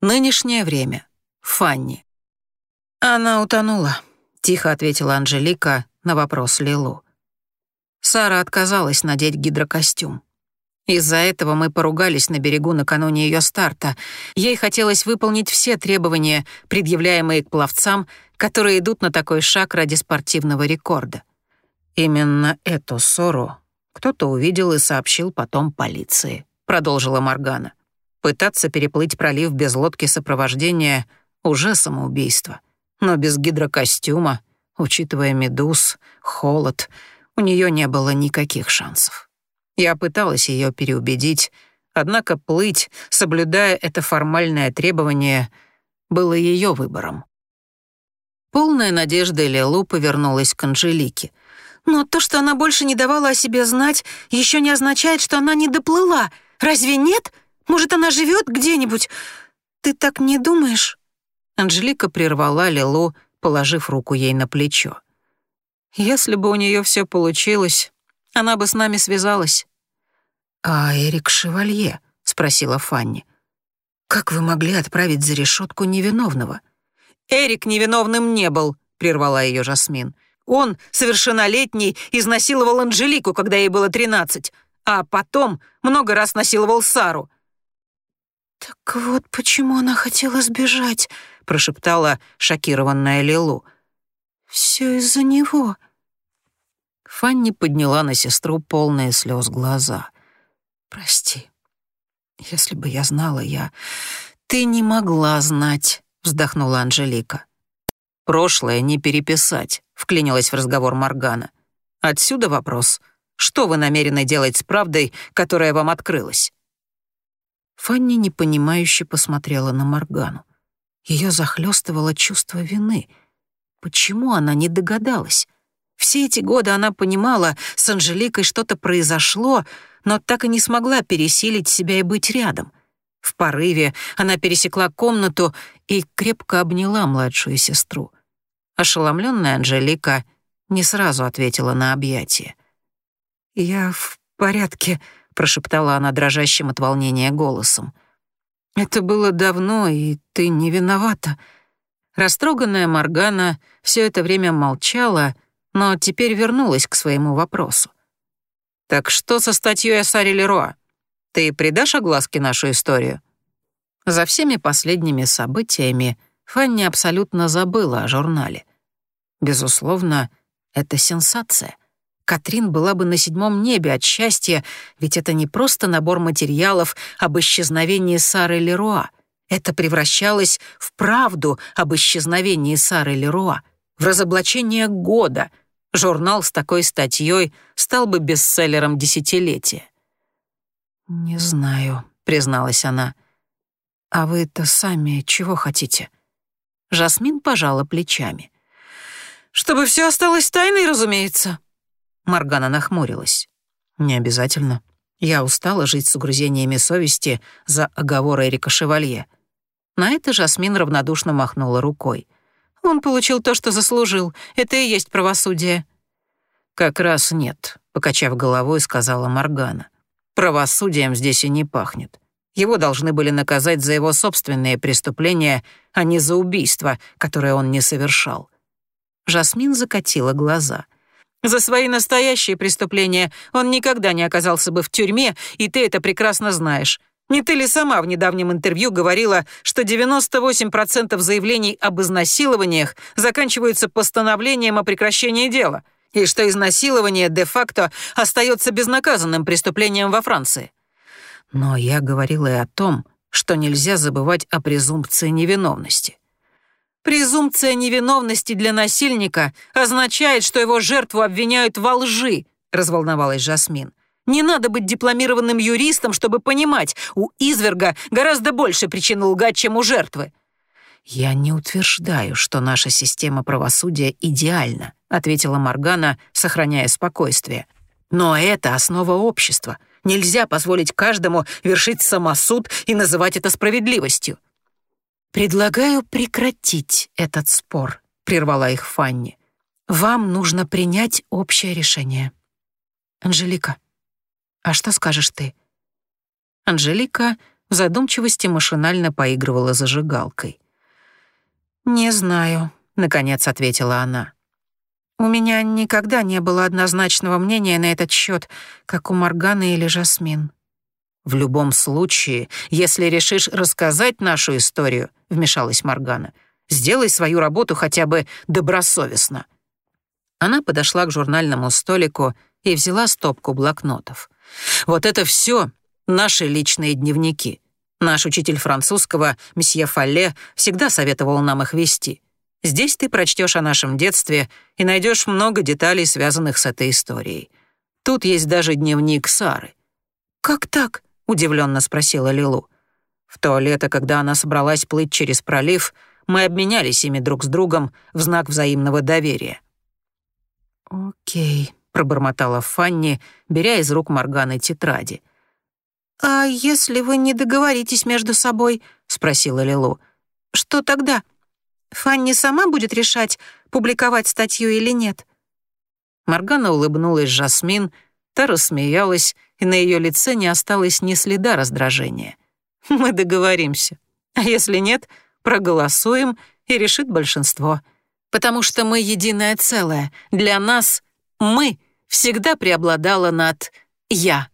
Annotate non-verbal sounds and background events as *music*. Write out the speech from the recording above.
Нынешнее время. Фанни. Она утонула, тихо ответила Анжелика на вопрос Лилу. Сара отказалась надеть гидрокостюм. Из-за этого мы поругались на берегу накануне ее старта. Ей хотелось выполнить все требования, предъявляемые к пловцам, которые идут на такой шаг ради спортивного рекорда. Именно эту ссору кто-то увидел и сообщил потом полиции, продолжила Маргана. Пытаться переплыть пролив без лодки сопровождения — уже самоубийство. Но без гидрокостюма, учитывая медуз, холод, у нее не было никаких шансов. Я пыталась ее переубедить, однако плыть, соблюдая это формальное требование, было ее выбором. Полная надежда Лилу повернулась к Анжелике. «Но то, что она больше не давала о себе знать, еще не означает, что она не доплыла. Разве нет?» Может, она живет где-нибудь? Ты так не думаешь?» Анжелика прервала Лилу, положив руку ей на плечо. «Если бы у нее все получилось, она бы с нами связалась». «А Эрик Шевалье?» — спросила Фанни. «Как вы могли отправить за решетку невиновного?» «Эрик невиновным не был», — прервала ее Жасмин. «Он, совершеннолетний, изнасиловал Анжелику, когда ей было тринадцать, а потом много раз насиловал Сару. «Так вот почему она хотела сбежать», — прошептала шокированная Лилу. «Все из-за него». Фанни подняла на сестру полные слез глаза. «Прости. Если бы я знала, я...» «Ты не могла знать», — вздохнула Анжелика. «Прошлое не переписать», — вклинилась в разговор Моргана. «Отсюда вопрос. Что вы намерены делать с правдой, которая вам открылась?» Фанни непонимающе посмотрела на Моргану. Ее захлестывало чувство вины. Почему она не догадалась? Все эти годы она понимала, с Анжеликой что-то произошло, но так и не смогла пересилить себя и быть рядом. В порыве она пересекла комнату и крепко обняла младшую сестру. Ошеломленная Анжелика не сразу ответила на объятие. «Я в порядке», прошептала она дрожащим от волнения голосом. «Это было давно, и ты не виновата». Растроганная Моргана все это время молчала, но теперь вернулась к своему вопросу. «Так что со статьей о Саре Леруа? Ты придашь огласке нашу историю?» За всеми последними событиями Фанни абсолютно забыла о журнале. Безусловно, это сенсация — Катрин была бы на седьмом небе от счастья, ведь это не просто набор материалов об исчезновении Сары Леруа. Это превращалось в правду об исчезновении Сары Леруа, в разоблачение года. Журнал с такой статьей стал бы бестселлером десятилетия. «Не знаю», — призналась она. «А вы-то сами чего хотите?» Жасмин пожала плечами. «Чтобы все осталось тайной, разумеется», Маргана нахмурилась. «Не обязательно. Я устала жить с угрызениями совести за оговоры Эрика Шевалье». На это Жасмин равнодушно махнула рукой. «Он получил то, что заслужил. Это и есть правосудие». «Как раз нет», — покачав головой, сказала Маргана. «Правосудием здесь и не пахнет. Его должны были наказать за его собственные преступления, а не за убийство, которое он не совершал». Жасмин закатила глаза — за свои настоящие преступления он никогда не оказался бы в тюрьме, и ты это прекрасно знаешь. Не ты ли сама в недавнем интервью говорила, что 98% заявлений об изнасилованиях заканчиваются постановлением о прекращении дела, и что изнасилование де-факто остается безнаказанным преступлением во Франции? Но я говорила и о том, что нельзя забывать о презумпции невиновности. Презумпция невиновности для насильника означает, что его жертву обвиняют во лжи, разволновалась Жасмин. Не надо быть дипломированным юристом, чтобы понимать, у изверга гораздо больше причин лгать, чем у жертвы. «Я не утверждаю, что наша система правосудия идеальна», ответила Моргана, сохраняя спокойствие. «Но это основа общества. Нельзя позволить каждому вершить самосуд и называть это справедливостью. «Предлагаю прекратить этот спор», — прервала их Фанни. «Вам нужно принять общее решение». «Анжелика, а что скажешь ты?» Анжелика в задумчивости машинально поигрывала зажигалкой. «Не знаю», — наконец ответила она. «У меня никогда не было однозначного мнения на этот счет, как у Морганы или Жасмин». «В любом случае, если решишь рассказать нашу историю», — вмешалась Моргана, «сделай свою работу хотя бы добросовестно». Она подошла к журнальному столику и взяла стопку блокнотов. «Вот это все наши личные дневники. Наш учитель французского, месье Фалле, всегда советовал нам их вести. Здесь ты прочтешь о нашем детстве и найдешь много деталей, связанных с этой историей. Тут есть даже дневник Сары». «Как так?» — удивленно спросила Лилу. В то лето, когда она собралась плыть через пролив, мы обменялись ими друг с другом в знак взаимного доверия. «Окей», — пробормотала Фанни, беря из рук Морганы тетради. «А если вы не договоритесь между собой?» — спросила Лилу. «Что тогда? Фанни сама будет решать, публиковать статью или нет?» Моргана улыбнулась Жасмин, та рассмеялась, и на ее лице не осталось ни следа раздражения. *laughs* «Мы договоримся. А если нет, проголосуем, и решит большинство. Потому что мы единое целое. Для нас «мы» всегда преобладало над «я».